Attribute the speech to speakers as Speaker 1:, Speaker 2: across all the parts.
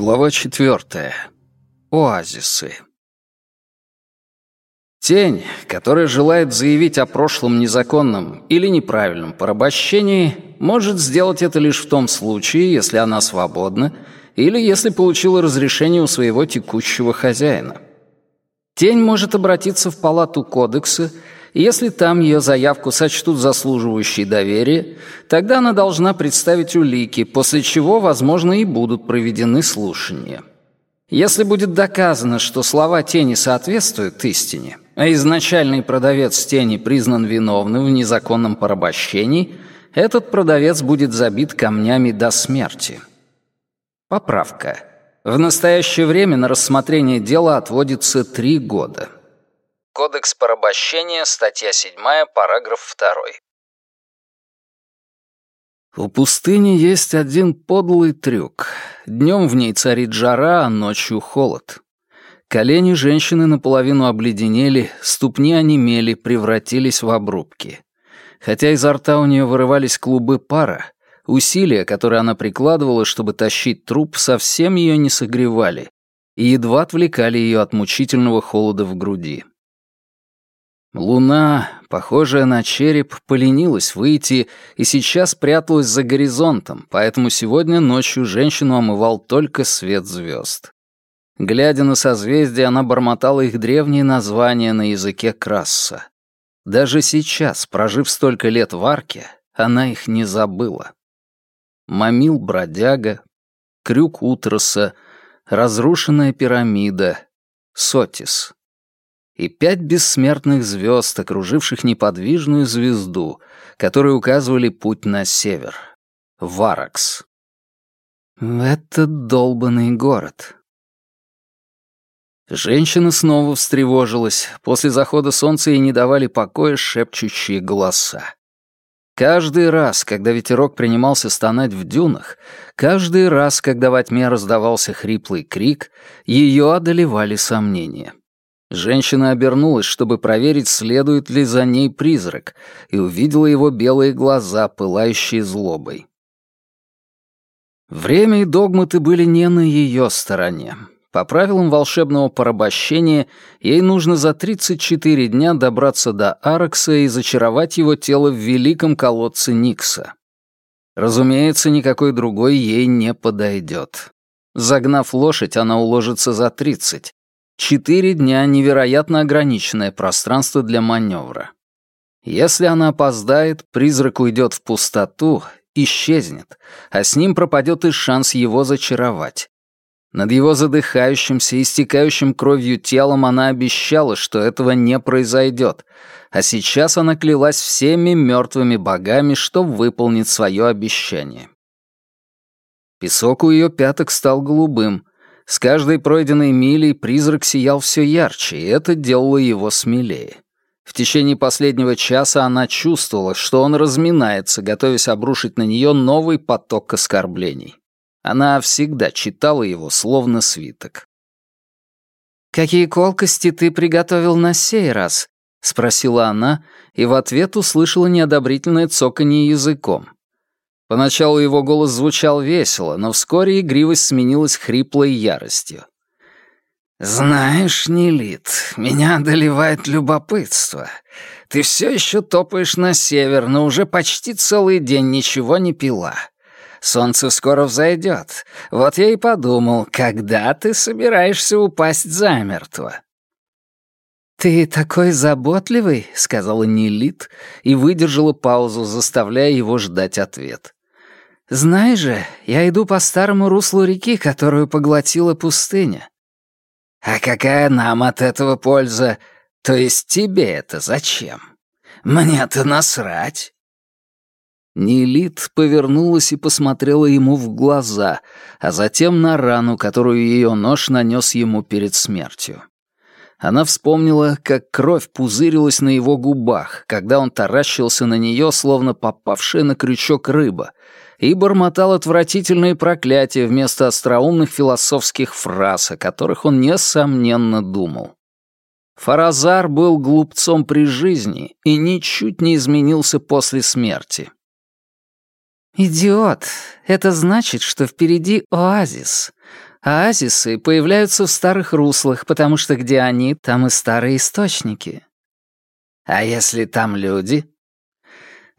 Speaker 1: Глава четвертая. Оазисы. Тень, которая желает заявить о прошлом незаконном или неправильном порабощении, может сделать это лишь в том случае, если она свободна или если получила разрешение у своего текущего хозяина. Тень может обратиться в палату кодекса если там ее заявку сочтут заслуживающей доверия, тогда она должна представить улики, после чего, возможно, и будут проведены слушания. Если будет доказано, что слова тени соответствуют истине, а изначальный продавец тени признан виновным в незаконном порабощении, этот продавец будет забит камнями до смерти. Поправка. В настоящее время на рассмотрение дела отводится три года. Кодекс порабощения, статья 7, параграф 2. У пустыни есть один подлый трюк. Днем в ней царит жара, а ночью холод. Колени женщины наполовину обледенели, ступни онемели, превратились в обрубки. Хотя изо рта у нее вырывались клубы пара, усилия, которые она прикладывала, чтобы тащить труп, совсем ее не согревали и едва отвлекали ее от мучительного холода в груди. Луна, похожая на череп, поленилась выйти и сейчас пряталась за горизонтом, поэтому сегодня ночью женщину омывал только свет звезд. Глядя на созвездия, она бормотала их древние названия на языке Красса. Даже сейчас, прожив столько лет в арке, она их не забыла. Мамил бродяга, крюк утроса, разрушенная пирамида, Сотис и пять бессмертных звезд, окруживших неподвижную звезду, которые указывали путь на север. Варакс. Этот долбанный город. Женщина снова встревожилась. После захода солнца ей не давали покоя шепчущие голоса. Каждый раз, когда ветерок принимался стонать в дюнах, каждый раз, когда во тьме раздавался хриплый крик, ее одолевали сомнения. Женщина обернулась, чтобы проверить, следует ли за ней призрак, и увидела его белые глаза, пылающие злобой. Время и догматы были не на ее стороне. По правилам волшебного порабощения, ей нужно за 34 дня добраться до Аракса и зачаровать его тело в великом колодце Никса. Разумеется, никакой другой ей не подойдет. Загнав лошадь, она уложится за 30, Четыре дня — невероятно ограниченное пространство для маневра. Если она опоздает, призрак уйдет в пустоту, исчезнет, а с ним пропадет и шанс его зачаровать. Над его задыхающимся, истекающим кровью телом она обещала, что этого не произойдет, а сейчас она клялась всеми мертвыми богами, что выполнит свое обещание. Песок у ее пяток стал голубым, с каждой пройденной милей призрак сиял все ярче, и это делало его смелее. В течение последнего часа она чувствовала, что он разминается, готовясь обрушить на нее новый поток оскорблений. Она всегда читала его словно свиток. «Какие колкости ты приготовил на сей раз?» — спросила она, и в ответ услышала неодобрительное цоканье языком. Поначалу его голос звучал весело, но вскоре игривость сменилась хриплой яростью. «Знаешь, Нелит, меня одолевает любопытство. Ты все еще топаешь на север, но уже почти целый день ничего не пила. Солнце скоро взойдет. Вот я и подумал, когда ты собираешься упасть замертво?» «Ты такой заботливый», — сказала Нелит и выдержала паузу, заставляя его ждать ответ. Знаешь же, я иду по старому руслу реки, которую поглотила пустыня. А какая нам от этого польза? То есть тебе это зачем? Мне-то насрать. Нелит повернулась и посмотрела ему в глаза, а затем на рану, которую ее нож нанес ему перед смертью. Она вспомнила, как кровь пузырилась на его губах, когда он таращился на нее, словно попавшая на крючок рыба, и бормотал отвратительные проклятия вместо остроумных философских фраз, о которых он несомненно думал. Фаразар был глупцом при жизни и ничуть не изменился после смерти. «Идиот, это значит, что впереди оазис. Оазисы появляются в старых руслах, потому что где они, там и старые источники.
Speaker 2: А если там люди?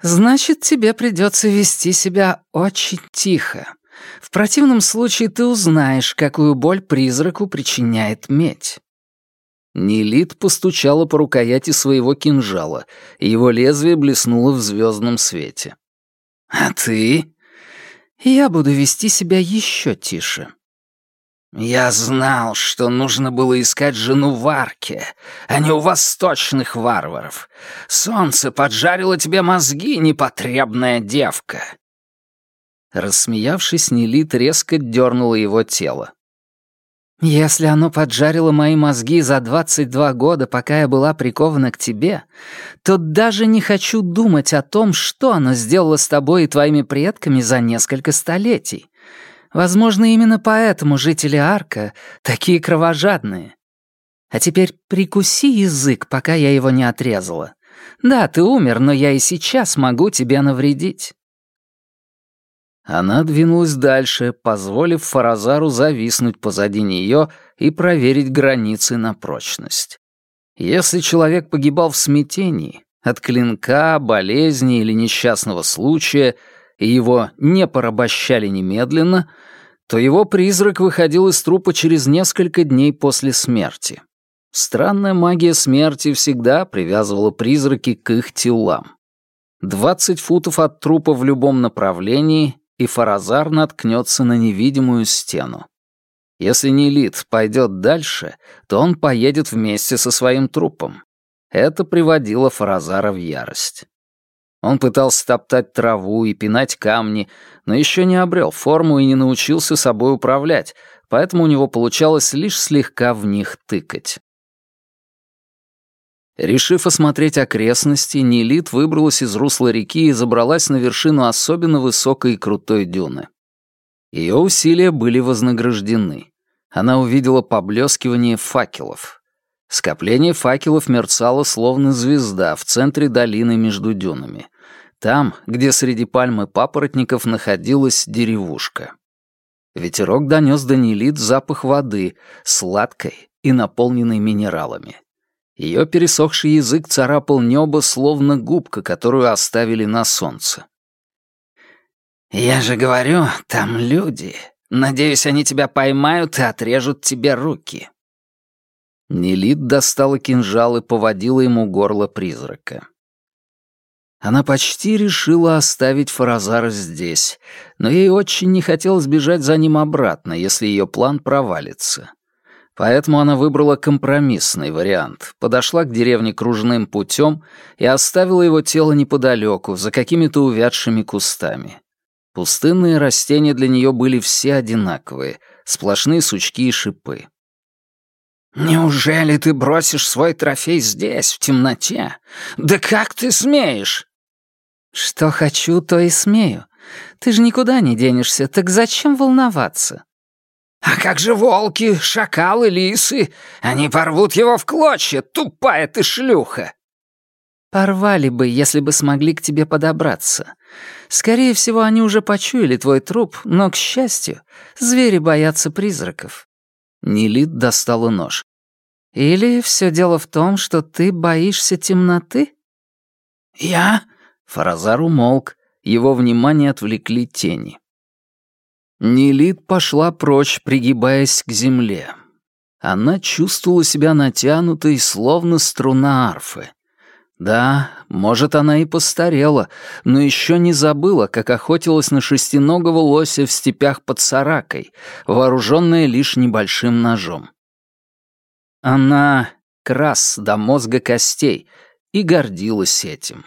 Speaker 1: Значит, тебе придется вести себя очень тихо. В противном случае ты узнаешь, какую боль призраку причиняет медь. Нелит постучала по рукояти своего кинжала, и его лезвие блеснуло в звездном свете.
Speaker 2: «А ты?»
Speaker 1: «Я буду вести себя еще тише.
Speaker 2: «Я знал, что нужно было искать жену в арке, а не у восточных варваров. Солнце поджарило тебе мозги, непотребная девка!»
Speaker 1: Рассмеявшись, Нелит резко дернула его тело. «Если оно поджарило мои мозги за 22 года, пока я была прикована к тебе, то даже не хочу думать о том, что оно сделало с тобой и твоими предками за несколько столетий. Возможно, именно поэтому жители Арка такие кровожадные. А теперь прикуси язык, пока я его не отрезала. Да, ты умер, но я и сейчас могу тебе навредить». Она двинулась дальше, позволив Фаразару зависнуть позади нее и проверить границы на прочность. Если человек погибал в смятении, от клинка, болезни или несчастного случая — и его не порабощали немедленно, то его призрак выходил из трупа через несколько дней после смерти. Странная магия смерти всегда привязывала призраки к их телам. Двадцать футов от трупа в любом направлении, и Фаразар наткнется на невидимую стену. Если Нелит пойдет дальше, то он поедет вместе со своим трупом. Это приводило Фаразара в ярость. Он пытался топтать траву и пинать камни, но еще не обрел форму и не научился собой управлять, поэтому у него получалось лишь слегка в них тыкать. Решив осмотреть окрестности, Нелит выбралась из русла реки и забралась на вершину особенно высокой и крутой дюны. Ее усилия были вознаграждены. Она увидела поблескивание факелов. Скопление факелов мерцало словно звезда в центре долины между дюнами. Там, где среди пальмы папоротников находилась деревушка. Ветерок донес до Нелит запах воды, сладкой и наполненной минералами. Ее пересохший язык царапал небо, словно губка, которую оставили на солнце.
Speaker 2: «Я же говорю, там люди. Надеюсь, они тебя поймают и отрежут тебе руки»,
Speaker 1: Нелит достала кинжал и поводила ему горло призрака. Она почти решила оставить Фаразара здесь, но ей очень не хотелось бежать за ним обратно, если ее план провалится. Поэтому она выбрала компромиссный вариант, подошла к деревне кружным путем и оставила его тело неподалеку, за какими-то увядшими кустами. Пустынные растения для нее были все одинаковые, сплошные сучки и шипы.
Speaker 2: «Неужели ты бросишь свой трофей здесь, в темноте? Да как ты смеешь?»
Speaker 1: «Что хочу, то и смею. Ты же никуда не денешься, так зачем волноваться?»
Speaker 2: «А как же волки, шакалы, лисы? Они порвут его в клочья, тупая ты шлюха!»
Speaker 1: «Порвали бы, если бы смогли к тебе подобраться. Скорее всего, они уже почуяли твой труп, но, к счастью, звери боятся призраков. Нелит достала нож. «Или все дело в том, что ты боишься темноты?»
Speaker 2: «Я?»
Speaker 1: Фаразар умолк, его внимание отвлекли тени. Нелит пошла прочь, пригибаясь к земле. Она чувствовала себя натянутой, словно струна арфы. Да, может, она и постарела, но еще не забыла, как охотилась на шестиногого лося в степях под Саракой, вооруженная лишь небольшим ножом. Она крас до мозга костей и гордилась этим.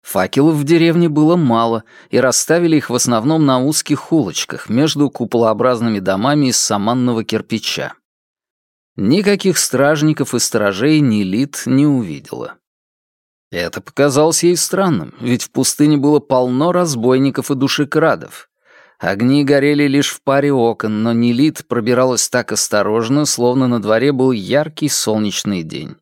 Speaker 1: Факелов в деревне было мало, и расставили их в основном на узких улочках между куполообразными домами из саманного кирпича. Никаких стражников и сторожей Нилит не увидела. Это показалось ей странным, ведь в пустыне было полно разбойников и душекрадов. Огни горели лишь в паре окон, но Нилит пробиралась так осторожно, словно на дворе был яркий солнечный день.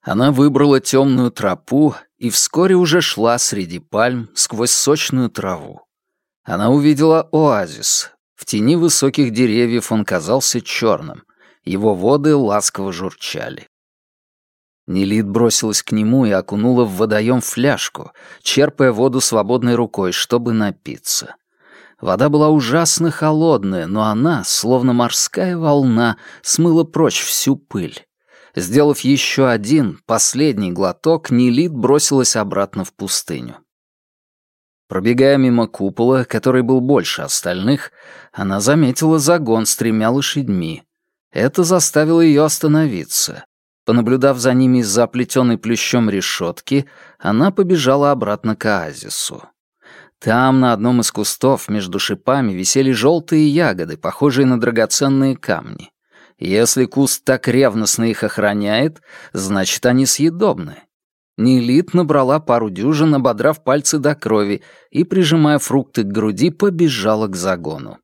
Speaker 1: Она выбрала темную тропу и вскоре уже шла среди пальм сквозь сочную траву. Она увидела оазис, В тени высоких деревьев он казался черным. Его воды ласково журчали. Нелит бросилась к нему и окунула в водоем фляжку, черпая воду свободной рукой, чтобы напиться. Вода была ужасно холодная, но она, словно морская волна, смыла прочь всю пыль. Сделав еще один, последний глоток, Нелит бросилась обратно в пустыню. Пробегая мимо купола, который был больше остальных, она заметила загон с тремя лошадьми. Это заставило ее остановиться. Понаблюдав за ними из-за оплетенной плющом решетки, она побежала обратно к оазису. Там, на одном из кустов, между шипами, висели желтые ягоды, похожие на драгоценные камни. Если куст так ревностно их охраняет, значит, они съедобны. Нелит набрала пару дюжин, ободрав пальцы до крови, и, прижимая фрукты к груди, побежала к загону.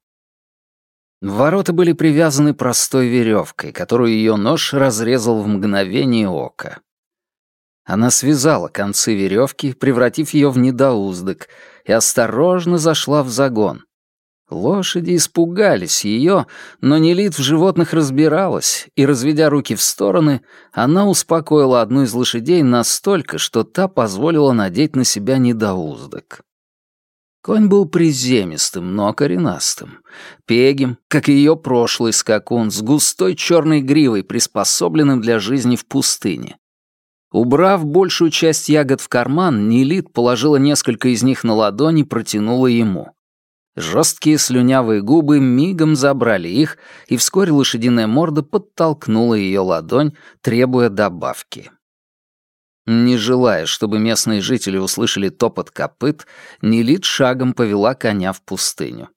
Speaker 1: Ворота были привязаны простой веревкой, которую ее нож разрезал в мгновение ока. Она связала концы веревки, превратив ее в недоуздок, и осторожно зашла в загон. Лошади испугались ее, но Нелит в животных разбиралась, и, разведя руки в стороны, она успокоила одну из лошадей настолько, что та позволила надеть на себя недоуздок. Конь был приземистым, но коренастым. Пегим, как и ее прошлый скакун, с густой черной гривой, приспособленным для жизни в пустыне. Убрав большую часть ягод в карман, Нелит положила несколько из них на ладони и протянула ему. Жесткие слюнявые губы мигом забрали их, и вскоре лошадиная морда подтолкнула ее ладонь, требуя добавки. Не желая, чтобы местные жители услышали топот копыт, Нелит шагом повела коня в пустыню.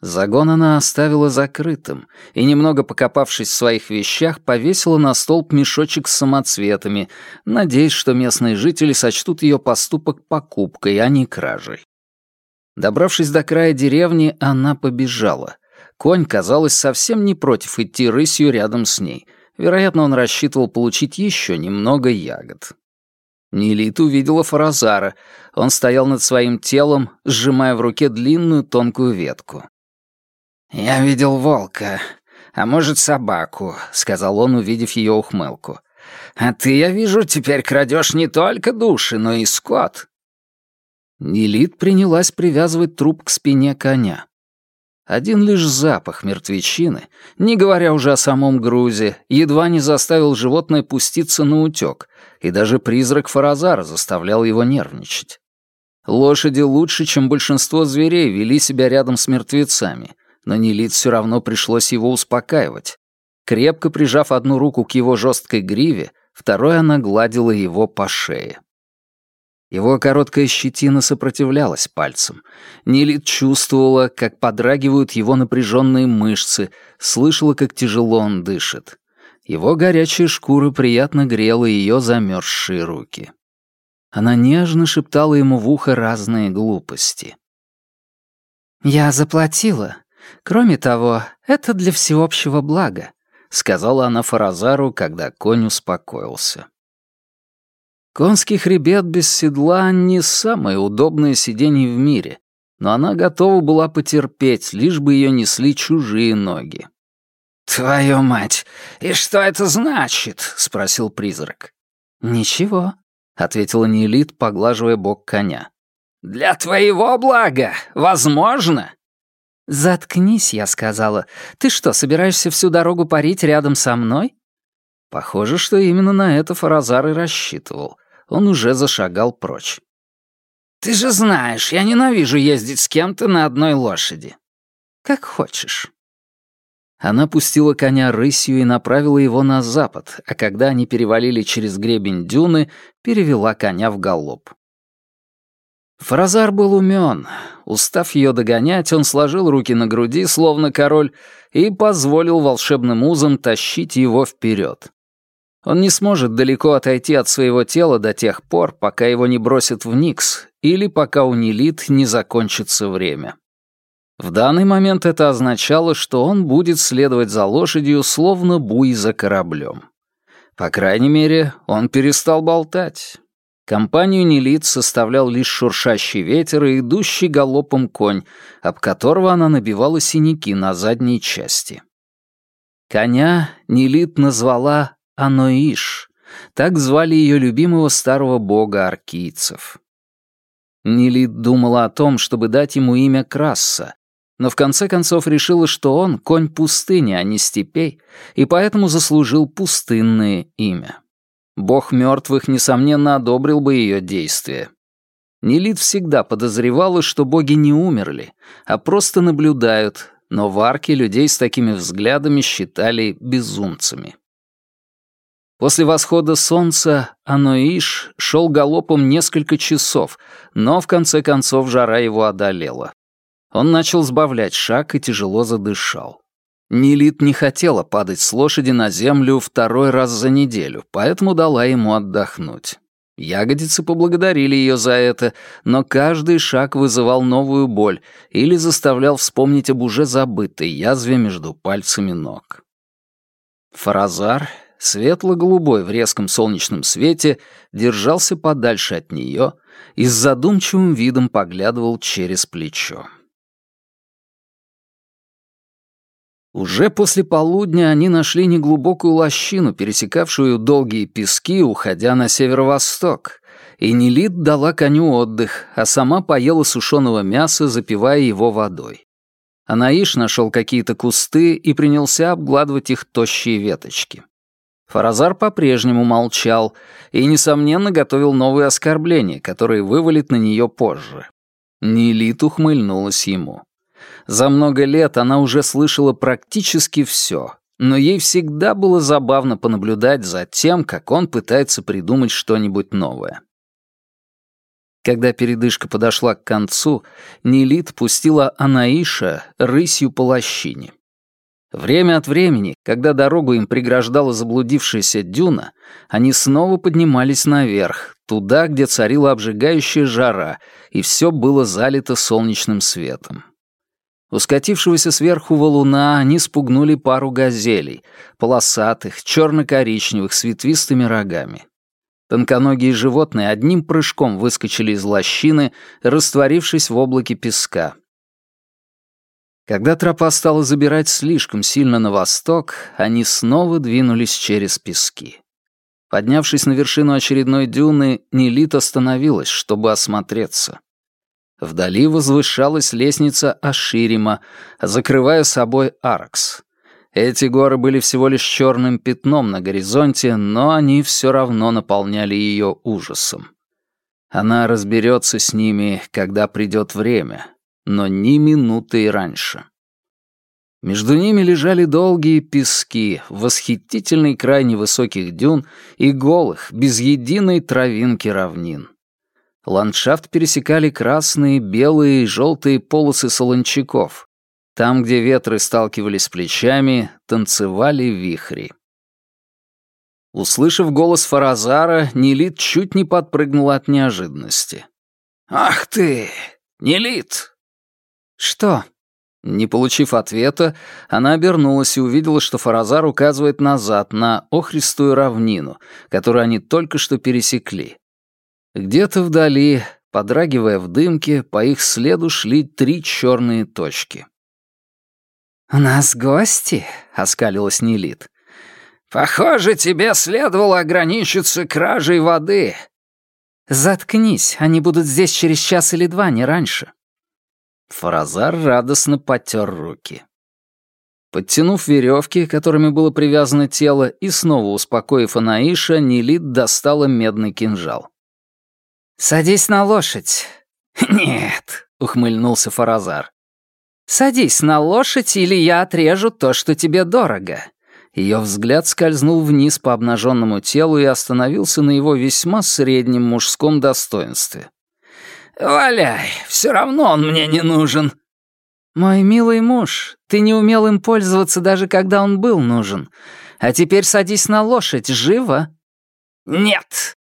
Speaker 1: Загон она оставила закрытым и, немного покопавшись в своих вещах, повесила на столб мешочек с самоцветами, надеясь, что местные жители сочтут ее поступок покупкой, а не кражей. Добравшись до края деревни, она побежала. Конь, казалось, совсем не против идти рысью рядом с ней. Вероятно, он рассчитывал получить еще немного ягод. Нелит увидела Фаразара. Он стоял над своим телом, сжимая в руке длинную тонкую ветку. «Я видел волка, а может, собаку», — сказал он, увидев ее ухмылку. «А ты, я вижу, теперь крадешь не только души, но и скот». Нелит принялась привязывать труп к спине коня. Один лишь запах мертвечины, не говоря уже о самом грузе, едва не заставил животное пуститься на утёк, и даже призрак Фаразара заставлял его нервничать. Лошади лучше, чем большинство зверей, вели себя рядом с мертвецами, но Нелит все равно пришлось его успокаивать. Крепко прижав одну руку к его жесткой гриве, второй она гладила его по шее. Его короткая щетина сопротивлялась пальцам. Нелит чувствовала, как подрагивают его напряженные мышцы, слышала, как тяжело он дышит. Его горячая шкура приятно грела ее замерзшие руки. Она нежно шептала ему в ухо разные глупости. «Я заплатила. Кроме того, это для всеобщего блага», — сказала она Фаразару, когда конь успокоился. Конский хребет без седла — не самое удобное сиденье в мире, но она готова была потерпеть, лишь бы ее несли чужие ноги. «Твою мать! И что это значит?» — спросил призрак. «Ничего», — ответила Нелит, поглаживая бок коня. «Для твоего блага, возможно?» «Заткнись», — я сказала. «Ты что, собираешься всю дорогу парить рядом со мной?» Похоже, что именно на это Фаразар и рассчитывал он уже зашагал прочь. «Ты же знаешь, я ненавижу ездить с кем-то на одной лошади». «Как хочешь». Она пустила коня рысью и направила его на запад, а когда они перевалили через гребень дюны, перевела коня в галоп. Фразар был умен. Устав ее догонять, он сложил руки на груди, словно король, и позволил волшебным узам тащить его вперед. Он не сможет далеко отойти от своего тела до тех пор, пока его не бросят в Никс или пока у Нелит не закончится время. В данный момент это означало, что он будет следовать за лошадью, словно буй за кораблем. По крайней мере, он перестал болтать. Компанию Нелит составлял лишь шуршащий ветер и идущий галопом конь, об которого она набивала синяки на задней части. Коня Нелит назвала Аноиш, так звали ее любимого старого бога аркийцев. Нелит думала о том, чтобы дать ему имя Красса, но в конце концов решила, что он — конь пустыни, а не степей, и поэтому заслужил пустынное имя. Бог мертвых, несомненно, одобрил бы ее действия. Нелит всегда подозревала, что боги не умерли, а просто наблюдают, но в арке людей с такими взглядами считали безумцами. После восхода солнца Аноиш шел галопом несколько часов, но в конце концов жара его одолела. Он начал сбавлять шаг и тяжело задышал. Нилит не хотела падать с лошади на землю второй раз за неделю, поэтому дала ему отдохнуть. Ягодицы поблагодарили ее за это, но каждый шаг вызывал новую боль или заставлял вспомнить об уже забытой язве между пальцами ног. Фаразар, светло-голубой в резком солнечном свете, держался подальше от нее и с задумчивым видом поглядывал через плечо. Уже после полудня они нашли неглубокую лощину, пересекавшую долгие пески, уходя на северо-восток. И Нелит дала коню отдых, а сама поела сушеного мяса, запивая его водой. Анаиш нашел какие-то кусты и принялся обгладывать их тощие веточки. Фаразар по-прежнему молчал и, несомненно, готовил новые оскорбления, которые вывалит на нее позже. Нелит ухмыльнулась ему. За много лет она уже слышала практически все, но ей всегда было забавно понаблюдать за тем, как он пытается придумать что-нибудь новое. Когда передышка подошла к концу, Нелит пустила Анаиша рысью по лощине. Время от времени, когда дорогу им преграждала заблудившаяся дюна, они снова поднимались наверх, туда, где царила обжигающая жара, и все было залито солнечным светом. У скатившегося сверху валуна они спугнули пару газелей, полосатых, черно-коричневых, с ветвистыми рогами. Тонконогие животные одним прыжком выскочили из лощины, растворившись в облаке песка. Когда тропа стала забирать слишком сильно на восток, они снова двинулись через пески. Поднявшись на вершину очередной дюны, Нелит остановилась, чтобы осмотреться. Вдали возвышалась лестница Аширима, закрывая собой Аркс. Эти горы были всего лишь черным пятном на горизонте, но они все равно наполняли ее ужасом. Она разберется с ними, когда придет время, но ни минуты и раньше. Между ними лежали долгие пески, восхитительный край невысоких дюн и голых, без единой травинки равнин. Ландшафт пересекали красные, белые и желтые полосы солончаков. Там, где ветры сталкивались с плечами, танцевали вихри. Услышав голос Фаразара, Нелит чуть не подпрыгнула от неожиданности. «Ах ты! Нелит!» «Что?» Не получив ответа, она обернулась и увидела, что Фаразар указывает назад, на охристую равнину, которую они только что пересекли. Где-то вдали, подрагивая в дымке, по их следу шли три черные точки. «У нас гости?» — оскалилась Нелит. «Похоже, тебе следовало ограничиться кражей воды». «Заткнись, они будут здесь через час или два, не раньше». Фаразар радостно потер руки. Подтянув веревки, которыми было привязано тело, и снова успокоив Анаиша, Нелит достала медный кинжал. «Садись на лошадь». «Нет», — ухмыльнулся Фаразар. «Садись на лошадь, или я отрежу то, что тебе дорого». Ее взгляд скользнул вниз по обнаженному телу и остановился на его весьма среднем мужском достоинстве. «Валяй, все равно он мне не нужен». «Мой милый муж, ты не умел им пользоваться даже когда он был нужен. А теперь садись на лошадь, живо». «Нет»,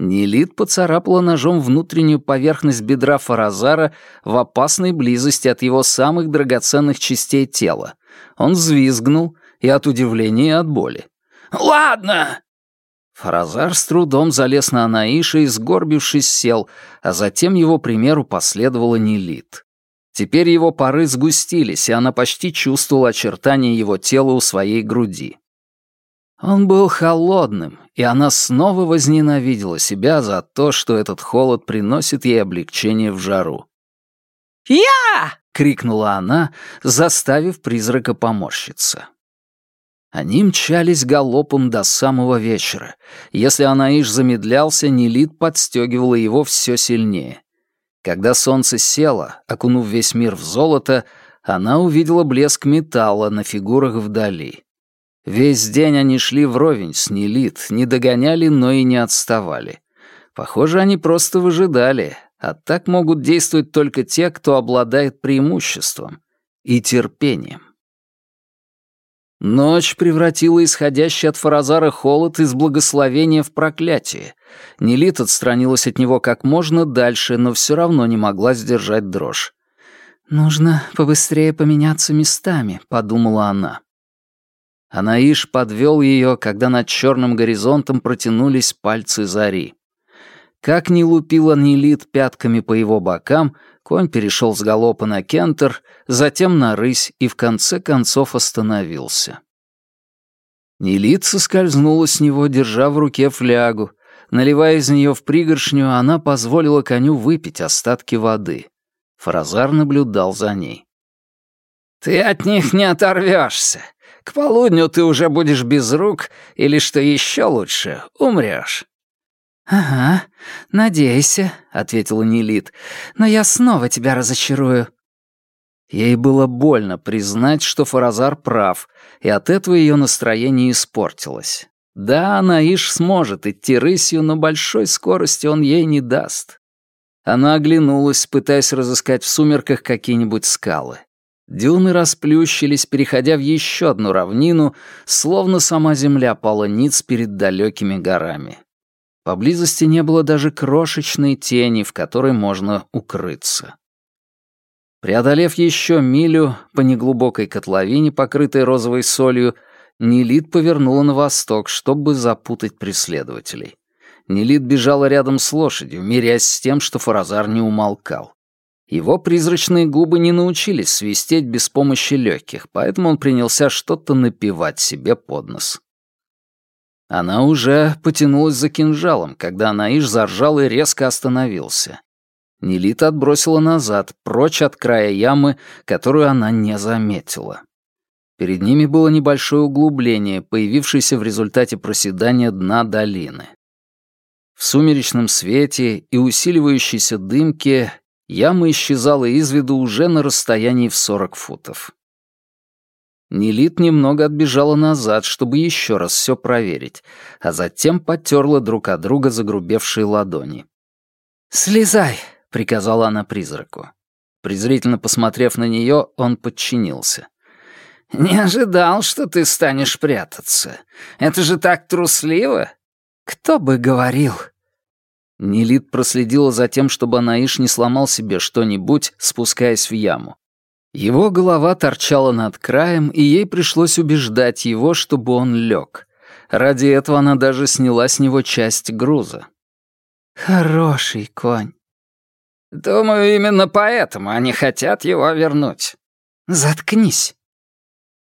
Speaker 1: Нелит поцарапала ножом внутреннюю поверхность бедра Фаразара в опасной близости от его самых драгоценных частей тела. Он взвизгнул и от удивления, и от боли. «Ладно!» Фаразар с трудом залез на Анаиша и, сгорбившись, сел, а затем его примеру последовала Нелит. Теперь его пары сгустились, и она почти чувствовала очертания его тела у своей груди. Он был холодным, и она снова возненавидела себя за то, что этот холод приносит ей облегчение в жару.
Speaker 2: «Я!»
Speaker 1: — крикнула она, заставив призрака поморщиться. Они мчались галопом до самого вечера. Если Анаиш замедлялся, Нелит подстегивала его все сильнее. Когда солнце село, окунув весь мир в золото, она увидела блеск металла на фигурах вдали. Весь день они шли вровень с Нелит, не догоняли, но и не отставали. Похоже, они просто выжидали, а так могут действовать только те, кто обладает преимуществом и терпением. Ночь превратила исходящий от Фаразара холод из благословения в проклятие. Нелит отстранилась от него как можно дальше, но все равно не могла сдержать дрожь. «Нужно побыстрее поменяться местами», — подумала она. Анаиш подвел ее, когда над черным горизонтом протянулись пальцы зари. Как ни лупила Нелит пятками по его бокам, конь перешел с галопа на кентер, затем на рысь и в конце концов остановился. Нелит соскользнула с него, держа в руке флягу. Наливая из нее в пригоршню, она позволила коню выпить остатки воды. Фразар наблюдал за ней.
Speaker 2: «Ты от них не оторвешься. К полудню ты уже будешь без рук, или, что еще лучше, умрешь.
Speaker 3: «Ага, надейся», — ответила Нелит, — «но я снова тебя разочарую».
Speaker 1: Ей было больно признать, что Фаразар прав, и от этого ее настроение испортилось. Да, Наиш сможет идти рысью, но большой скорости он ей не даст. Она оглянулась, пытаясь разыскать в сумерках какие-нибудь скалы. Дюны расплющились, переходя в еще одну равнину, словно сама земля пала ниц перед далекими горами. Поблизости не было даже крошечной тени, в которой можно укрыться. Преодолев еще милю по неглубокой котловине, покрытой розовой солью, Нелит повернула на восток, чтобы запутать преследователей. Нелит бежала рядом с лошадью, мирясь с тем, что Фаразар не умолкал. Его призрачные губы не научились свистеть без помощи легких, поэтому он принялся что-то напевать себе под нос. Она уже потянулась за кинжалом, когда Анаиш заржал и резко остановился. Нелита отбросила назад, прочь от края ямы, которую она не заметила. Перед ними было небольшое углубление, появившееся в результате проседания дна долины. В сумеречном свете и усиливающейся дымке яма исчезала из виду уже на расстоянии в 40 футов. Нелит немного отбежала назад, чтобы еще раз все проверить, а затем потерла друг от друга загрубевшие ладони.
Speaker 3: «Слезай!»
Speaker 1: — приказала она призраку. Презрительно посмотрев на нее, он подчинился.
Speaker 2: «Не ожидал, что ты станешь прятаться. Это же так трусливо!»
Speaker 3: «Кто бы говорил!»
Speaker 1: Нелит проследила за тем, чтобы Анаиш не сломал себе что-нибудь, спускаясь в яму. Его голова торчала над краем, и ей пришлось убеждать его, чтобы он лег. Ради этого она даже сняла с него часть груза.
Speaker 3: «Хороший конь».
Speaker 2: «Думаю, именно поэтому они хотят его вернуть».
Speaker 3: «Заткнись».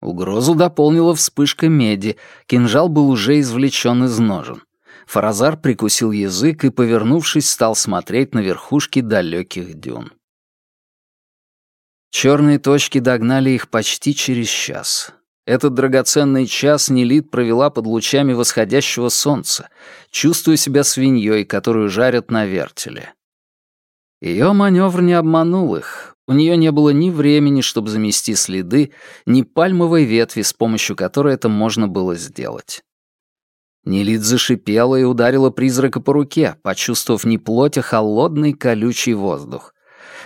Speaker 1: Угрозу дополнила вспышка меди, кинжал был уже извлечен из ножен. Фаразар прикусил язык и, повернувшись, стал смотреть на верхушки далеких дюн. Черные точки догнали их почти через час. Этот драгоценный час Нелит провела под лучами восходящего солнца, чувствуя себя свиньей, которую жарят на вертеле. Ее маневр не обманул их. У нее не было ни времени, чтобы замести следы, ни пальмовой ветви, с помощью которой это можно было сделать. Нелит зашипела и ударила призрака по руке, почувствовав не плоть, а холодный колючий воздух.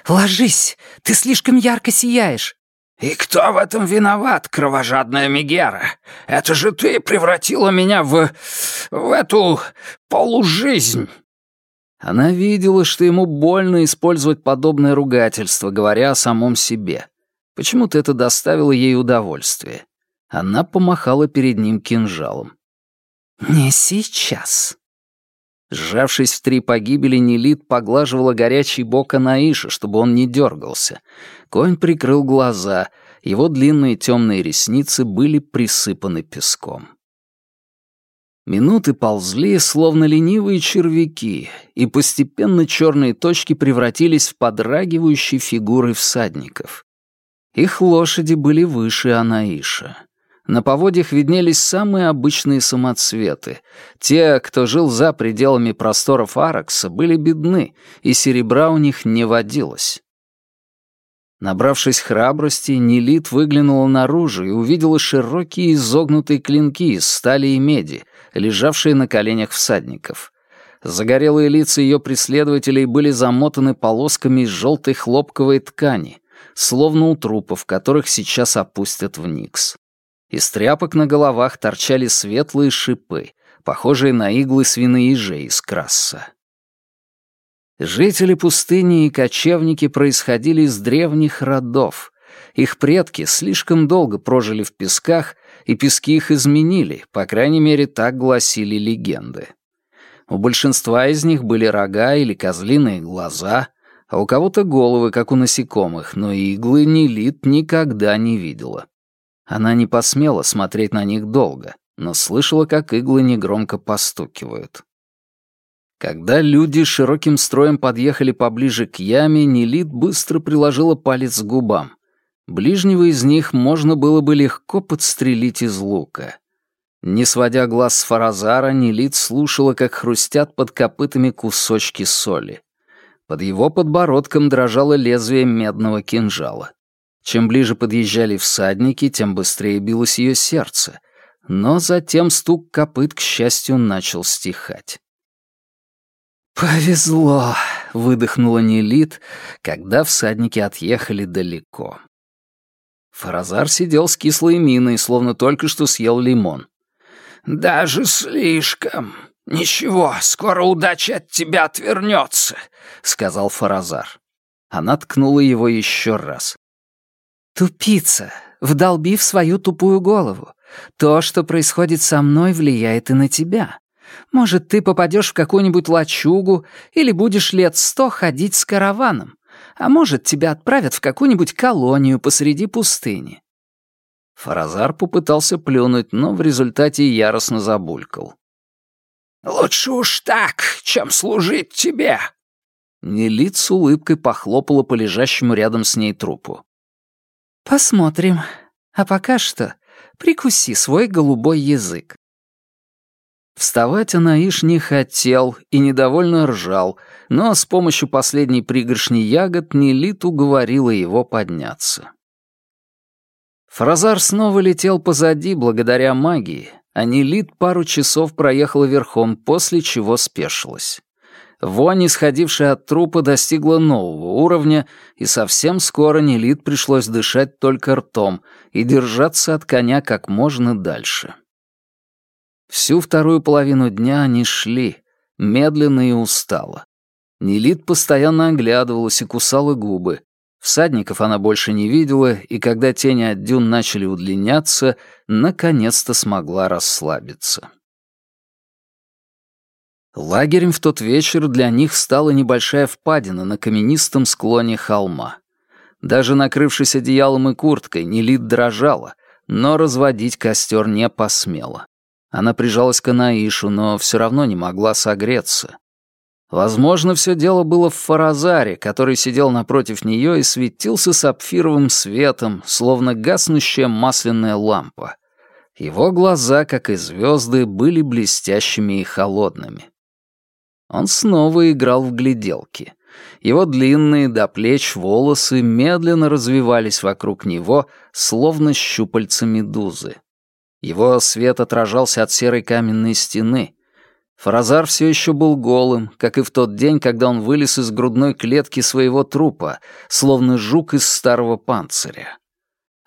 Speaker 3: «Ложись! Ты слишком ярко сияешь!»
Speaker 2: «И кто в этом виноват, кровожадная Мегера? Это же ты превратила меня в... в эту... полужизнь!»
Speaker 1: Она видела, что ему больно использовать подобное ругательство, говоря о самом себе. Почему-то это доставило ей удовольствие. Она помахала перед ним кинжалом.
Speaker 3: «Не сейчас».
Speaker 1: Сжавшись в три погибели, Нелит поглаживала горячий бок Анаиша, чтобы он не дергался. Конь прикрыл глаза, его длинные темные ресницы были присыпаны песком. Минуты ползли, словно ленивые червяки, и постепенно черные точки превратились в подрагивающие фигуры всадников. Их лошади были выше Анаиша. На поводьях виднелись самые обычные самоцветы. Те, кто жил за пределами просторов Аракса, были бедны, и серебра у них не водилось. Набравшись храбрости, Нелит выглянула наружу и увидела широкие изогнутые клинки из стали и меди, лежавшие на коленях всадников. Загорелые лица ее преследователей были замотаны полосками из желтой хлопковой ткани, словно у трупов, которых сейчас опустят в Никс. Из тряпок на головах торчали светлые шипы, похожие на иглы свиноежей из краса. Жители пустыни и кочевники происходили из древних родов. Их предки слишком долго прожили в песках, и пески их изменили, по крайней мере, так гласили легенды. У большинства из них были рога или козлиные глаза, а у кого-то головы, как у насекомых, но иглы Нелит никогда не видела. Она не посмела смотреть на них долго, но слышала, как иглы негромко постукивают. Когда люди широким строем подъехали поближе к яме, Нелит быстро приложила палец к губам. Ближнего из них можно было бы легко подстрелить из лука. Не сводя глаз с Фаразара, Нелит слушала, как хрустят под копытами кусочки соли. Под его подбородком дрожало лезвие медного кинжала. Чем ближе подъезжали всадники, тем быстрее билось ее сердце. Но затем стук копыт, к счастью, начал стихать. «Повезло», — выдохнула Нелит, когда всадники отъехали далеко. Фаразар сидел с кислой миной, словно только что съел лимон. «Даже слишком. Ничего, скоро удача от тебя отвернется», — сказал Фаразар. Она ткнула его еще раз.
Speaker 3: «Тупица, вдолби в свою тупую голову. То, что происходит со мной, влияет и на тебя. Может, ты попадешь в какую-нибудь лачугу или будешь лет сто ходить с караваном. А может, тебя отправят в какую-нибудь колонию посреди пустыни».
Speaker 1: Фаразар попытался плюнуть, но в результате яростно забулькал.
Speaker 2: «Лучше уж так, чем служить тебе!»
Speaker 1: Нелит с улыбкой похлопала по лежащему рядом с ней трупу.
Speaker 3: «Посмотрим. А пока что прикуси свой голубой язык».
Speaker 1: Вставать Анаиш не хотел и недовольно ржал, но с помощью последней пригоршни ягод Нелит уговорила его подняться. Фразар снова летел позади благодаря магии, а Нелит пару часов проехала верхом, после чего спешилась. Вонь, исходившая от трупа, достигла нового уровня, и совсем скоро Нелит пришлось дышать только ртом и держаться от коня как можно дальше. Всю вторую половину дня они шли, медленно и устало. Нелит постоянно оглядывалась и кусала губы. Всадников она больше не видела, и когда тени от дюн начали удлиняться, наконец-то смогла расслабиться. Лагерем в тот вечер для них стала небольшая впадина на каменистом склоне холма. Даже накрывшись одеялом и курткой, Нелит дрожала, но разводить костер не посмела. Она прижалась к Анаишу, но все равно не могла согреться. Возможно, все дело было в Фаразаре, который сидел напротив нее и светился сапфировым светом, словно гаснущая масляная лампа. Его глаза, как и звезды, были блестящими и холодными. Он снова играл в гляделки. Его длинные до плеч волосы медленно развивались вокруг него, словно щупальца медузы. Его свет отражался от серой каменной стены. Фразар все еще был голым, как и в тот день, когда он вылез из грудной клетки своего трупа, словно жук из старого панциря.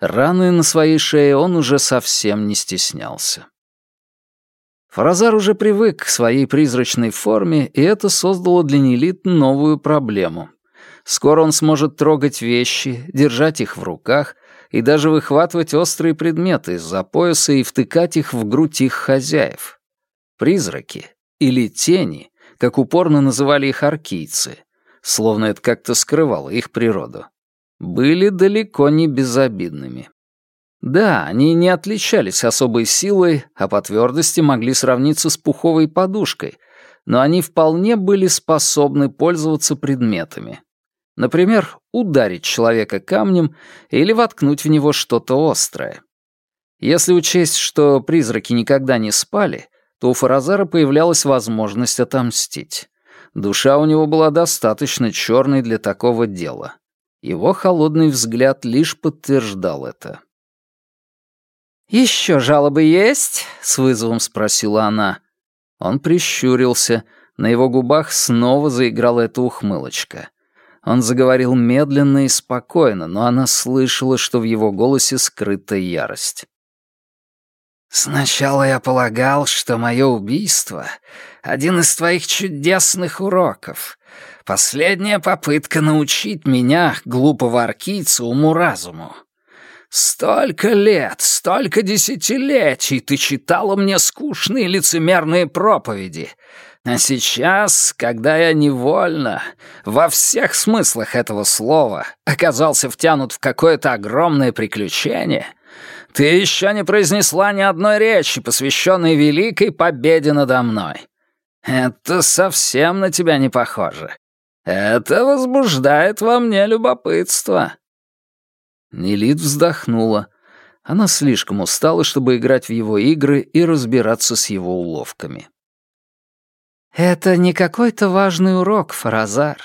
Speaker 1: Раны на своей шее он уже совсем не стеснялся. Фаразар уже привык к своей призрачной форме, и это создало для Нелит новую проблему. Скоро он сможет трогать вещи, держать их в руках и даже выхватывать острые предметы из-за пояса и втыкать их в грудь их хозяев. Призраки, или тени, как упорно называли их аркийцы, словно это как-то скрывало их природу, были далеко не безобидными. Да, они не отличались особой силой, а по твердости могли сравниться с пуховой подушкой, но они вполне были способны пользоваться предметами. Например, ударить человека камнем или воткнуть в него что-то острое. Если учесть, что призраки никогда не спали, то у Фаразара появлялась возможность отомстить. Душа у него была достаточно черной для такого дела. Его холодный взгляд лишь подтверждал это.
Speaker 3: «Еще жалобы есть?» — с вызовом спросила она.
Speaker 1: Он прищурился, на его губах снова заиграла эта ухмылочка. Он заговорил медленно и спокойно, но она слышала, что в его голосе скрыта ярость.
Speaker 2: «Сначала я полагал, что мое убийство — один из твоих чудесных уроков. Последняя попытка научить меня, глупого аркийца, уму-разуму. Столько лет, столько десятилетий ты читала мне скучные лицемерные проповеди. А сейчас, когда я невольно, во всех смыслах этого слова, оказался втянут в какое-то огромное приключение, ты еще не произнесла ни одной речи, посвященной великой победе надо мной. Это совсем на тебя не похоже. Это возбуждает во мне любопытство.
Speaker 1: Нелит вздохнула. Она слишком устала, чтобы играть в его игры и разбираться с его уловками.
Speaker 3: «Это не какой-то важный урок, Фаразар.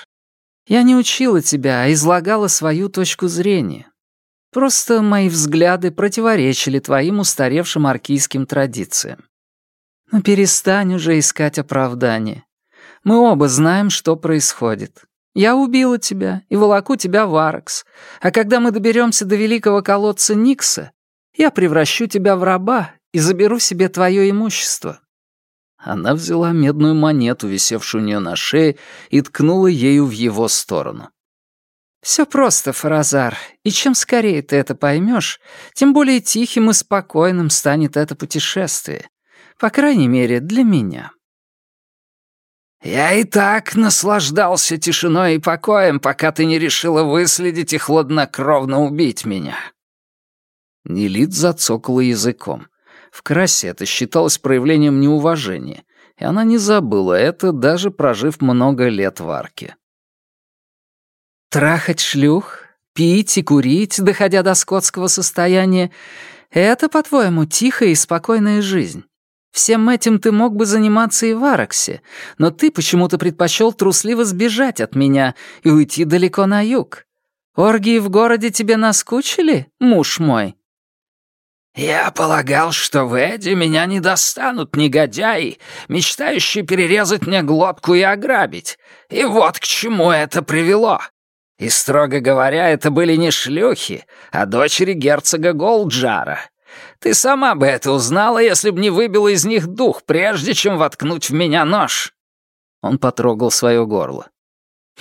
Speaker 3: Я не учила тебя, а излагала свою точку зрения. Просто мои взгляды противоречили твоим устаревшим аркийским традициям. Но перестань уже искать оправдания. Мы оба знаем, что происходит. Я убила тебя и волоку тебя в Аракс. А когда мы доберемся до великого колодца Никса, я превращу тебя в раба и заберу себе твое имущество».
Speaker 1: Она взяла медную монету, висевшую у нее на шее, и ткнула ею в его сторону.
Speaker 3: «Все просто, Фаразар, и чем скорее ты это поймешь, тем более тихим и спокойным станет это путешествие. По крайней мере, для меня».
Speaker 2: «Я и так наслаждался тишиной и покоем, пока ты не решила выследить и хладнокровно убить меня».
Speaker 1: Нелит зацокала языком. В красе это считалось проявлением неуважения, и она не забыла это, даже прожив много лет в арке.
Speaker 3: «Трахать шлюх, пить и курить, доходя до скотского состояния — это, по-твоему, тихая и спокойная жизнь?» Всем этим ты мог бы заниматься и в Араксе, но ты почему-то предпочел трусливо сбежать от меня и уйти далеко на юг. Оргии в городе тебе наскучили, муж мой?»
Speaker 2: «Я полагал, что в Эдди меня не достанут негодяи, мечтающие перерезать мне глотку и ограбить. И вот к чему это привело. И, строго говоря, это были не шлюхи, а дочери герцога Голджара. Ты сама бы это узнала, если бы не выбила из них дух, прежде чем воткнуть в меня нож».
Speaker 1: Он потрогал свое горло.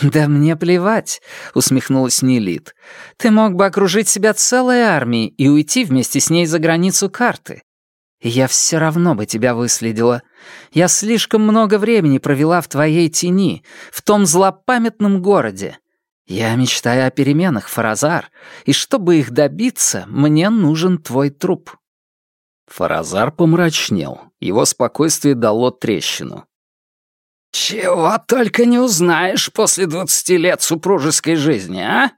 Speaker 3: «Да мне плевать», — усмехнулась Нелит. «Ты мог бы окружить себя целой армией и уйти вместе с ней за границу карты. я все равно бы тебя выследила. Я слишком много времени провела в твоей тени, в том злопамятном городе. Я мечтаю о переменах, Фаразар, и чтобы их добиться, мне нужен твой труп».
Speaker 1: Фаразар помрачнел. Его спокойствие дало трещину.
Speaker 2: «Чего только не узнаешь после двадцати лет супружеской жизни, а?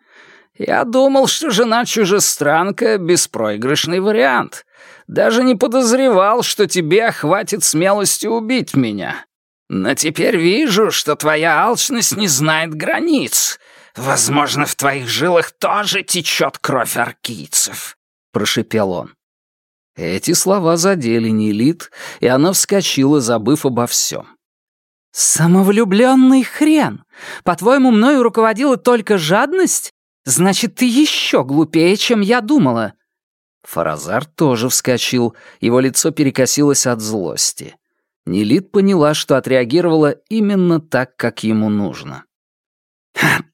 Speaker 2: Я думал, что жена-чужестранка — беспроигрышный вариант. Даже не подозревал, что тебе хватит смелости убить меня. Но теперь вижу, что твоя алчность не знает границ. Возможно, в твоих жилах тоже течет кровь аркийцев», — прошепел он.
Speaker 1: Эти слова задели Нелит, и она вскочила, забыв обо всем.
Speaker 3: «Самовлюбленный хрен! По-твоему, мною руководила только жадность? Значит, ты еще глупее, чем я думала!»
Speaker 1: Фаразар тоже вскочил, его лицо перекосилось от злости. Нелит поняла, что отреагировала именно так, как ему нужно.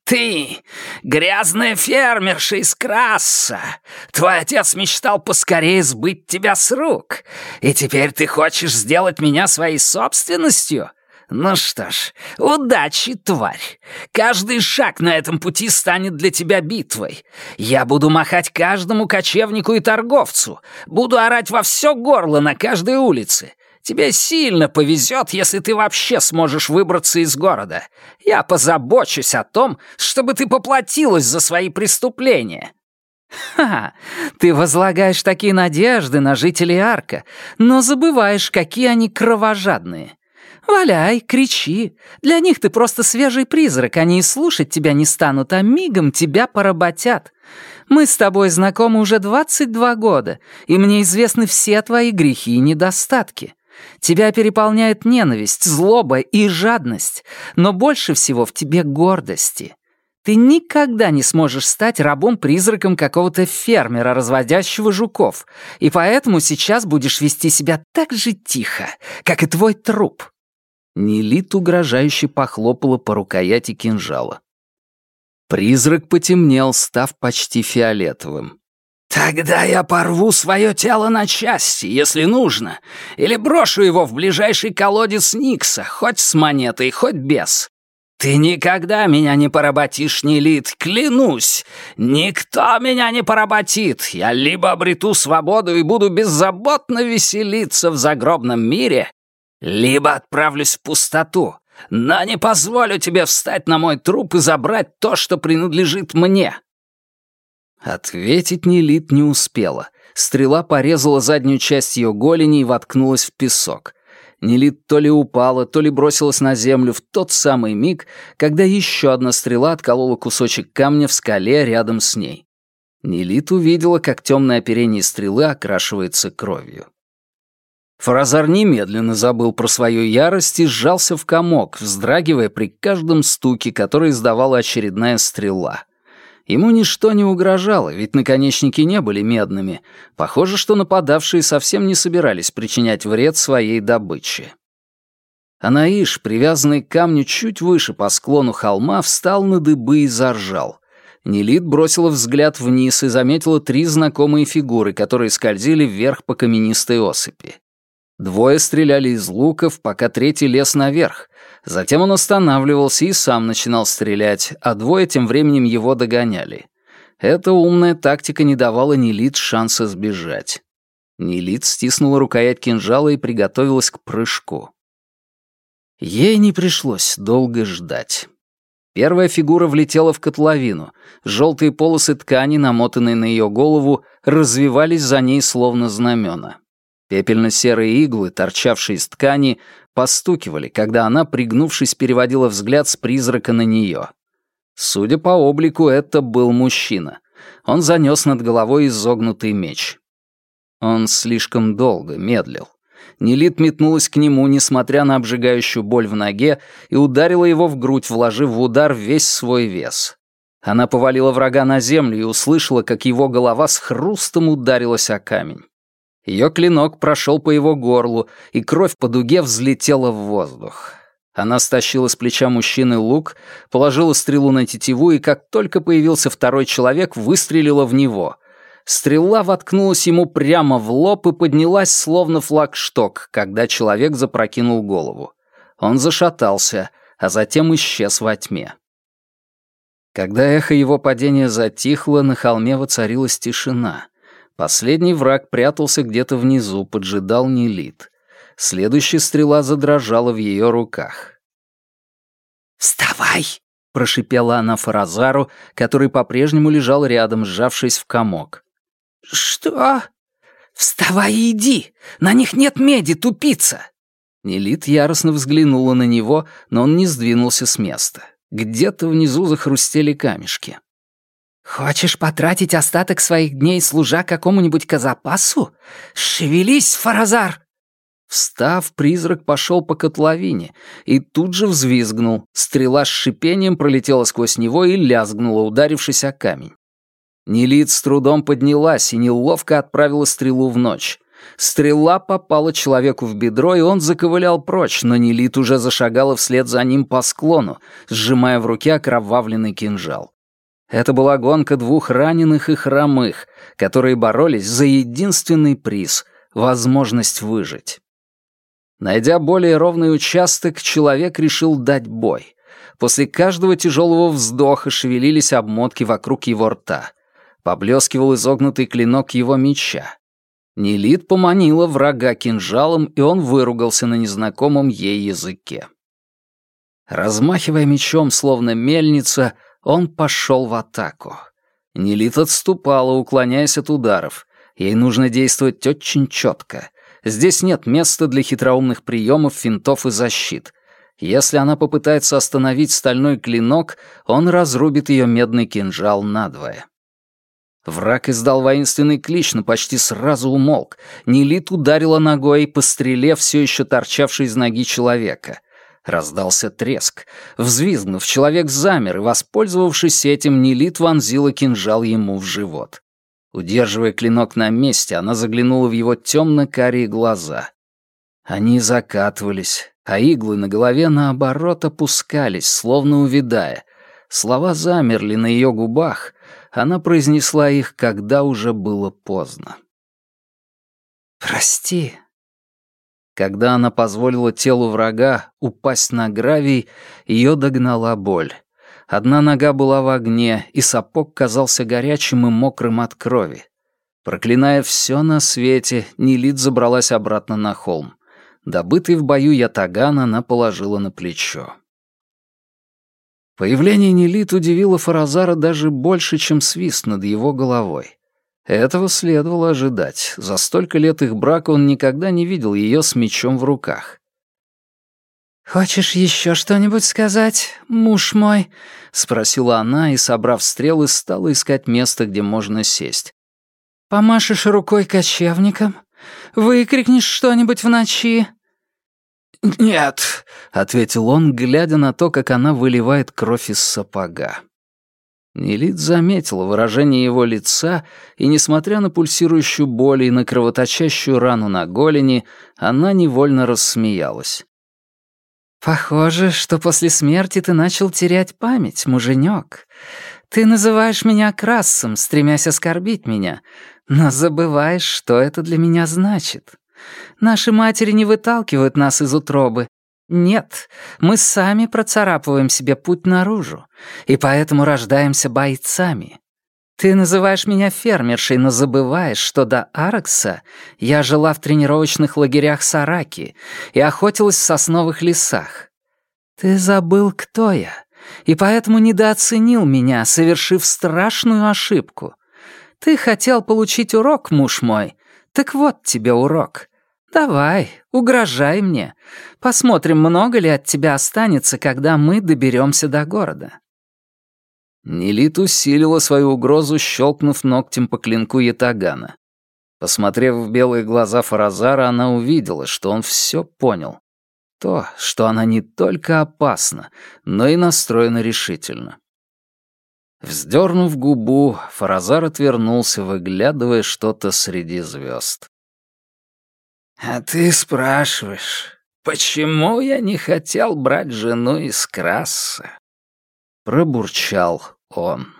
Speaker 2: «Ты, грязная фермерша из Краса! Твой отец мечтал поскорее сбыть тебя с рук, и теперь ты хочешь сделать меня своей собственностью? Ну что ж, удачи, тварь! Каждый шаг на этом пути станет для тебя битвой. Я буду махать каждому кочевнику и торговцу, буду орать во все горло на каждой улице, Тебе сильно повезет, если ты вообще сможешь выбраться из города. Я позабочусь о том, чтобы ты поплатилась за свои преступления».
Speaker 3: «Ха! Ты возлагаешь такие надежды на жителей Арка, но забываешь, какие они кровожадные. Валяй, кричи. Для них ты просто свежий призрак, они и слушать тебя не станут, а мигом тебя поработят. Мы с тобой знакомы уже 22 года, и мне известны все твои грехи и недостатки. Тебя переполняет ненависть, злоба и жадность, но больше всего в тебе гордости. Ты никогда не сможешь стать рабом-призраком какого-то фермера, разводящего жуков, и поэтому сейчас будешь вести себя так же тихо, как и твой труп».
Speaker 1: Нелит угрожающе похлопала по рукояти кинжала. Призрак потемнел, став почти фиолетовым.
Speaker 2: «Тогда я порву свое тело на части, если нужно, или брошу его в ближайший колодец Никса, хоть с монетой, хоть без. Ты никогда меня не поработишь, Нелит, клянусь! Никто меня не поработит! Я либо обрету свободу и буду беззаботно веселиться в загробном мире, либо отправлюсь в пустоту, но не позволю тебе встать на мой труп и забрать то, что принадлежит мне».
Speaker 1: Ответить Нелит не успела. Стрела порезала заднюю часть ее голени и воткнулась в песок. Нелит то ли упала, то ли бросилась на землю в тот самый миг, когда еще одна стрела отколола кусочек камня в скале рядом с ней. Нелит увидела, как темное оперение стрелы окрашивается кровью. Фаразар немедленно забыл про свою ярость и сжался в комок, вздрагивая при каждом стуке, который издавала очередная стрела. Ему ничто не угрожало, ведь наконечники не были медными. Похоже, что нападавшие совсем не собирались причинять вред своей добыче. Анаиш, привязанный к камню чуть выше по склону холма, встал на дыбы и заржал. Нелит бросила взгляд вниз и заметила три знакомые фигуры, которые скользили вверх по каменистой осыпи. Двое стреляли из луков, пока третий лез наверх. Затем он останавливался и сам начинал стрелять, а двое тем временем его догоняли. Эта умная тактика не давала Нелит шанса сбежать. Нелит стиснула рукоять кинжала и приготовилась к прыжку. Ей не пришлось долго ждать. Первая фигура влетела в котловину. Желтые полосы ткани, намотанные на ее голову, развивались за ней словно знамена. Пепельно-серые иглы, торчавшие из ткани, постукивали, когда она, пригнувшись, переводила взгляд с призрака на нее. Судя по облику, это был мужчина. Он занес над головой изогнутый меч. Он слишком долго медлил. Нелит метнулась к нему, несмотря на обжигающую боль в ноге, и ударила его в грудь, вложив в удар весь свой вес. Она повалила врага на землю и услышала, как его голова с хрустом ударилась о камень. Ее клинок прошел по его горлу, и кровь по дуге взлетела в воздух. Она стащила с плеча мужчины лук, положила стрелу на тетиву, и как только появился второй человек, выстрелила в него. Стрела воткнулась ему прямо в лоб и поднялась, словно флагшток, когда человек запрокинул голову. Он зашатался, а затем исчез во тьме. Когда эхо его падения затихло, на холме воцарилась тишина — Последний враг прятался где-то внизу, поджидал Нелит. Следующая стрела задрожала в ее руках.
Speaker 2: «Вставай!» — прошипела она Фаразару, который по-прежнему лежал рядом, сжавшись в комок. «Что?» «Вставай и иди! На них нет меди, тупица!»
Speaker 1: Нелит яростно взглянула на него, но он не сдвинулся с места. Где-то внизу захрустели камешки.
Speaker 3: «Хочешь потратить остаток своих дней, служа какому-нибудь казапасу? Шевелись, Фаразар!»
Speaker 1: Встав, призрак пошел по котловине и тут же взвизгнул. Стрела с шипением пролетела сквозь него и лязгнула, ударившись о камень. Нелит с трудом поднялась и неловко отправила стрелу в ночь. Стрела попала человеку в бедро, и он заковылял прочь, но Нелит уже зашагала вслед за ним по склону, сжимая в руке окровавленный кинжал. Это была гонка двух раненых и хромых, которые боролись за единственный приз — возможность выжить. Найдя более ровный участок, человек решил дать бой. После каждого тяжелого вздоха шевелились обмотки вокруг его рта. Поблескивал изогнутый клинок его меча. Нелит поманила врага кинжалом, и он выругался на незнакомом ей языке. Размахивая мечом, словно мельница, он пошел в атаку. Нелит отступала, уклоняясь от ударов. Ей нужно действовать очень четко. Здесь нет места для хитроумных приемов, финтов и защит. Если она попытается остановить стальной клинок, он разрубит ее медный кинжал надвое. Враг издал воинственный клич, но почти сразу умолк. Нелит ударила ногой по стреле, все еще торчавшей из ноги человека. Раздался треск. Взвизгнув, человек замер, и, воспользовавшись этим, Нелит вонзила кинжал ему в живот. Удерживая клинок на месте, она заглянула в его темно-карие глаза. Они закатывались, а иглы на голове, наоборот, опускались, словно увядая. Слова замерли на ее губах, она произнесла их, когда уже было поздно.
Speaker 3: «Прости».
Speaker 1: Когда она позволила телу врага упасть на гравий, ее догнала боль. Одна нога была в огне, и сапог казался горячим и мокрым от крови. Проклиная все на свете, Нелит забралась обратно на холм. Добытый в бою ятаган она положила на плечо. Появление Нелит удивило Фаразара даже больше, чем свист над его головой. Этого следовало ожидать. За столько лет их брака он никогда не видел ее с мечом в руках.
Speaker 3: «Хочешь еще что-нибудь сказать, муж мой?» — спросила она и, собрав стрелы, стала искать место, где можно сесть. «Помашешь рукой кочевникам? Выкрикнешь что-нибудь в ночи?»
Speaker 1: «Нет», — ответил он, глядя на то, как она выливает кровь из сапога. Нелит заметила выражение его лица, и, несмотря на пульсирующую боль и на кровоточащую рану на голени, она невольно рассмеялась.
Speaker 3: «Похоже, что после смерти ты начал терять память, муженек. Ты называешь меня красом, стремясь оскорбить меня, но забываешь, что это для меня значит. Наши матери не выталкивают нас из утробы. Нет, мы сами процарапываем себе путь наружу, и поэтому рождаемся бойцами. Ты называешь меня фермершей, но забываешь, что до Аракса я жила в тренировочных лагерях Сараки и охотилась в сосновых лесах. Ты забыл, кто я, и поэтому недооценил меня, совершив страшную ошибку. Ты хотел получить урок, муж мой. Так вот тебе урок. Давай, угрожай мне. Посмотрим, много ли от тебя останется, когда мы доберемся до города.
Speaker 1: Нелит усилила свою угрозу, щелкнув ногтем по клинку Ятагана. Посмотрев в белые глаза Фаразара, она увидела, что он все понял. То, что она не только опасна, но и настроена решительно. Вздернув губу, Фаразар отвернулся, выглядывая что-то среди звезд.
Speaker 2: «А ты спрашиваешь, почему я не хотел брать жену из краса?»
Speaker 1: Пробурчал он.